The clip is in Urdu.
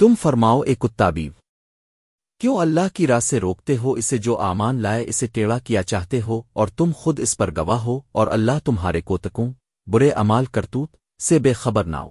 تم فرماؤ ایک کتابیب کیوں اللہ کی راہ سے روکتے ہو اسے جو آمان لائے، اسے ٹیڑا کیا چاہتے ہو، اور تم خود اس پر گواہ ہو، اور اللہ تمہارے کوتکوں، برے امال کرتوت سے بے خبر نہ ہو۔